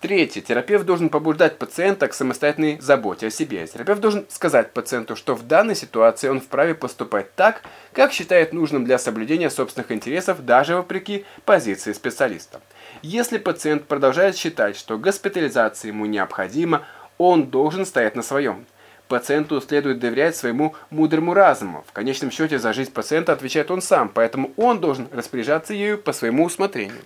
Третье. Терапевт должен побуждать пациента к самостоятельной заботе о себе. Терапевт должен сказать пациенту, что в данной ситуации он вправе поступать так, как считает нужным для соблюдения собственных интересов, даже вопреки позиции специалиста. Если пациент продолжает считать, что госпитализация ему необходима, он должен стоять на своем. Пациенту следует доверять своему мудрому разуму. В конечном счете за жизнь пациента отвечает он сам, поэтому он должен распоряжаться ею по своему усмотрению.